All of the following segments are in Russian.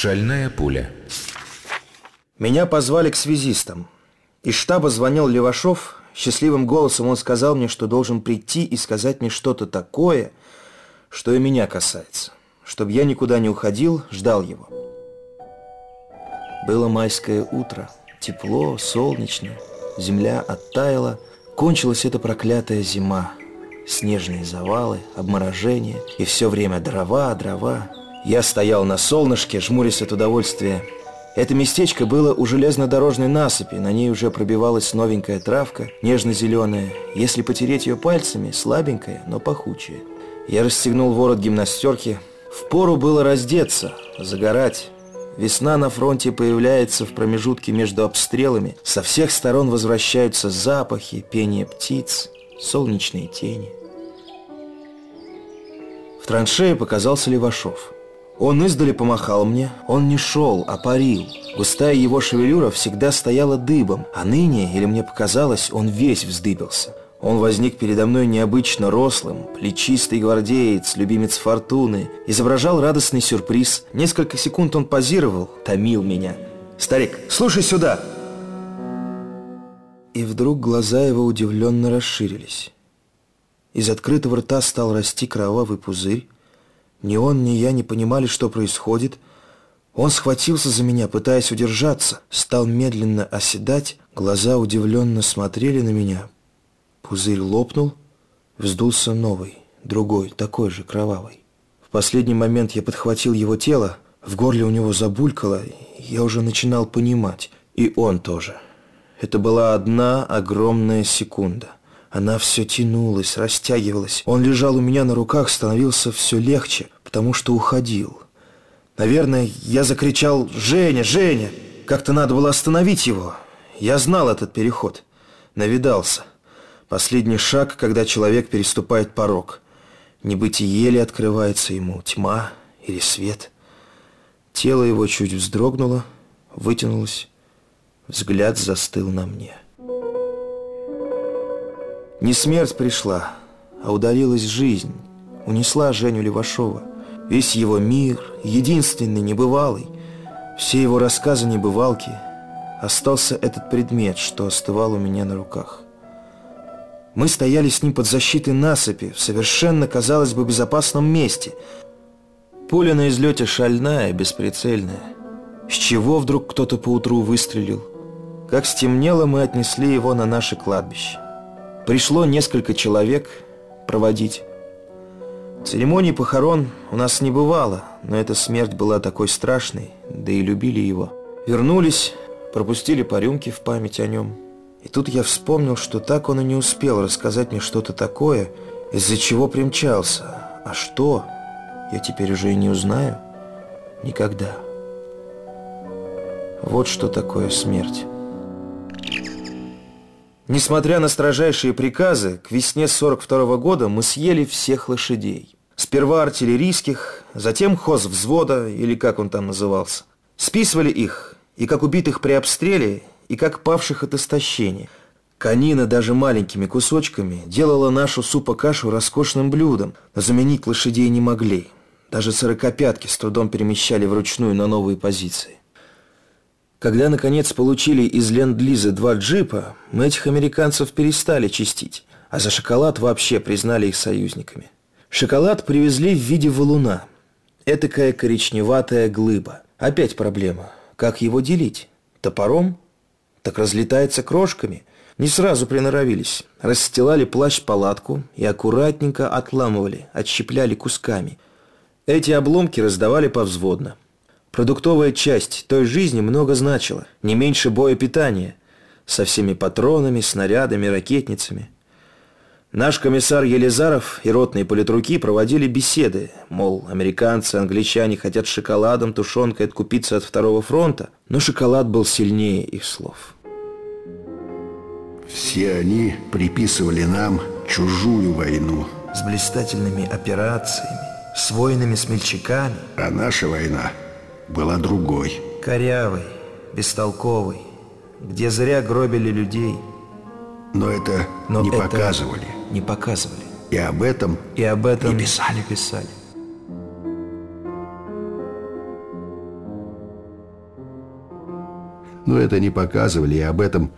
Шальная пуля. Меня позвали к связистам. Из штаба звонил Левашов. Счастливым голосом он сказал мне, что должен прийти и сказать мне что-то такое, что и меня касается. Чтобы я никуда не уходил, ждал его. Было майское утро. Тепло, солнечно. Земля оттаяла. Кончилась эта проклятая зима. Снежные завалы, обморожение. И все время дрова, дрова. Я стоял на солнышке, жмурясь от удовольствия. Это местечко было у железнодорожной насыпи, на ней уже пробивалась новенькая травка, нежно-зеленая. Если потереть ее пальцами, слабенькая, но пахучая. Я расстегнул ворот гимнастерки. Впору было раздеться, загорать. Весна на фронте появляется в промежутке между обстрелами. Со всех сторон возвращаются запахи, пение птиц, солнечные тени. В траншее показался Левашов. Он издали помахал мне, он не шел, а парил. Густая его шевелюра всегда стояла дыбом, а ныне, или мне показалось, он весь вздыбился. Он возник передо мной необычно рослым, плечистый гвардеец, любимец фортуны, изображал радостный сюрприз. Несколько секунд он позировал, томил меня. «Старик, слушай сюда!» И вдруг глаза его удивленно расширились. Из открытого рта стал расти кровавый пузырь, ни он, ни я не понимали, что происходит. Он схватился за меня, пытаясь удержаться, стал медленно оседать, глаза удивленно смотрели на меня. Пузырь лопнул, вздулся новый, другой, такой же, кровавый. В последний момент я подхватил его тело, в горле у него забулькало, я уже начинал понимать, и он тоже. Это была одна огромная секунда. Она все тянулась, растягивалась. Он лежал у меня на руках, становился все легче, потому что уходил. Наверное, я закричал «Женя, Женя!» Как-то надо было остановить его. Я знал этот переход. Навидался. Последний шаг, когда человек переступает порог. Небытие ли открывается ему, тьма или свет. Тело его чуть вздрогнуло, вытянулось. Взгляд застыл на мне. Не смерть пришла, а удалилась жизнь, унесла Женю Левашова. Весь его мир, единственный, небывалый, все его рассказы небывалки, остался этот предмет, что остывал у меня на руках. Мы стояли с ним под защитой насыпи, в совершенно, казалось бы, безопасном месте. Пуля на излете шальная, бесприцельная. С чего вдруг кто-то поутру выстрелил? Как стемнело, мы отнесли его на наше кладбище. Пришло несколько человек проводить. Церемонии похорон у нас не бывало, но эта смерть была такой страшной, да и любили его. Вернулись, пропустили по рюмке в память о нем. И тут я вспомнил, что так он и не успел рассказать мне что-то такое, из-за чего примчался. А что, я теперь уже и не узнаю никогда. Вот что такое смерть. Несмотря на строжайшие приказы, к весне 42 -го года мы съели всех лошадей. Сперва артиллерийских, затем хозвзвода, или как он там назывался. Списывали их, и как убитых при обстреле, и как павших от истощения. Конина даже маленькими кусочками делала нашу супа-кашу роскошным блюдом, но заменить лошадей не могли. Даже сорокопятки с трудом перемещали вручную на новые позиции. Когда, наконец, получили из Ленд-Лиза два джипа, мы этих американцев перестали чистить, а за шоколад вообще признали их союзниками. Шоколад привезли в виде валуна. Этакая коричневатая глыба. Опять проблема. Как его делить? Топором? Так разлетается крошками. Не сразу приноровились. Расстилали плащ-палатку и аккуратненько отламывали, отщепляли кусками. Эти обломки раздавали повзводно. Продуктовая часть той жизни много значила, не меньше боепитания, со всеми патронами, снарядами, ракетницами. Наш комиссар Елизаров и ротные политруки проводили беседы, мол, американцы, англичане хотят шоколадом, тушенкой откупиться от второго фронта, но шоколад был сильнее их слов. Все они приписывали нам чужую войну. С блистательными операциями, с воинами-смельчаками. А наша война была другой. Корявый, бестолковый, где зря гробили людей. Но это Но не это показывали. Не показывали. И об этом И об этом не писали. не писали. но это не показывали и об этом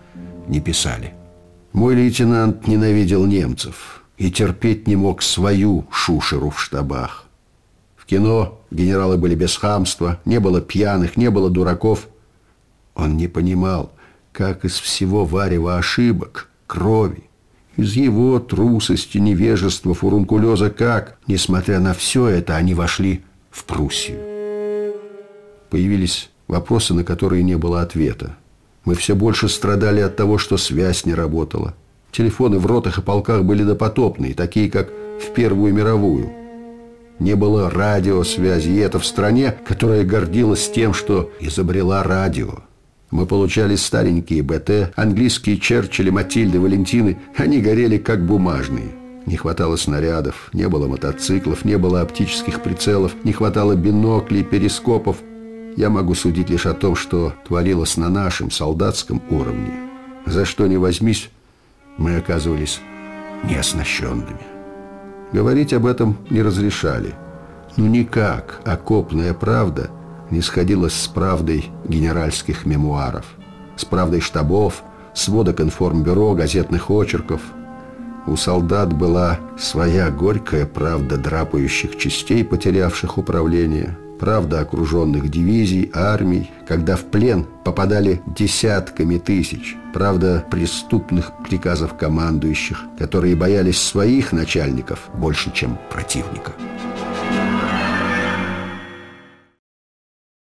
не писали. Мой лейтенант ненавидел немцев и терпеть не мог свою шушеру в штабах. В кино генералы были без хамства, не было пьяных, не было дураков. Он не понимал, как из всего варева ошибок, крови, из его трусости, невежества, фурункулеза, как, несмотря на все это, они вошли в Пруссию. Появились вопросы, на которые не было ответа. Мы все больше страдали от того, что связь не работала. Телефоны в ротах и полках были допотопные, такие, как в Первую мировую. Не было радиосвязи, и это в стране, которая гордилась тем, что изобрела радио. Мы получали старенькие БТ, английские Черчилли, Матильды, Валентины. Они горели как бумажные. Не хватало снарядов, не было мотоциклов, не было оптических прицелов, не хватало биноклей, перископов. Я могу судить лишь о том, что творилось на нашем солдатском уровне. За что ни возьмись, мы оказывались неоснащенными. Говорить об этом не разрешали. Ну никак окопная правда – не сходилось с правдой генеральских мемуаров, с правдой штабов, сводок информбюро, газетных очерков. У солдат была своя горькая правда драпающих частей, потерявших управление, правда окруженных дивизий, армий, когда в плен попадали десятками тысяч, правда преступных приказов командующих, которые боялись своих начальников больше, чем противника.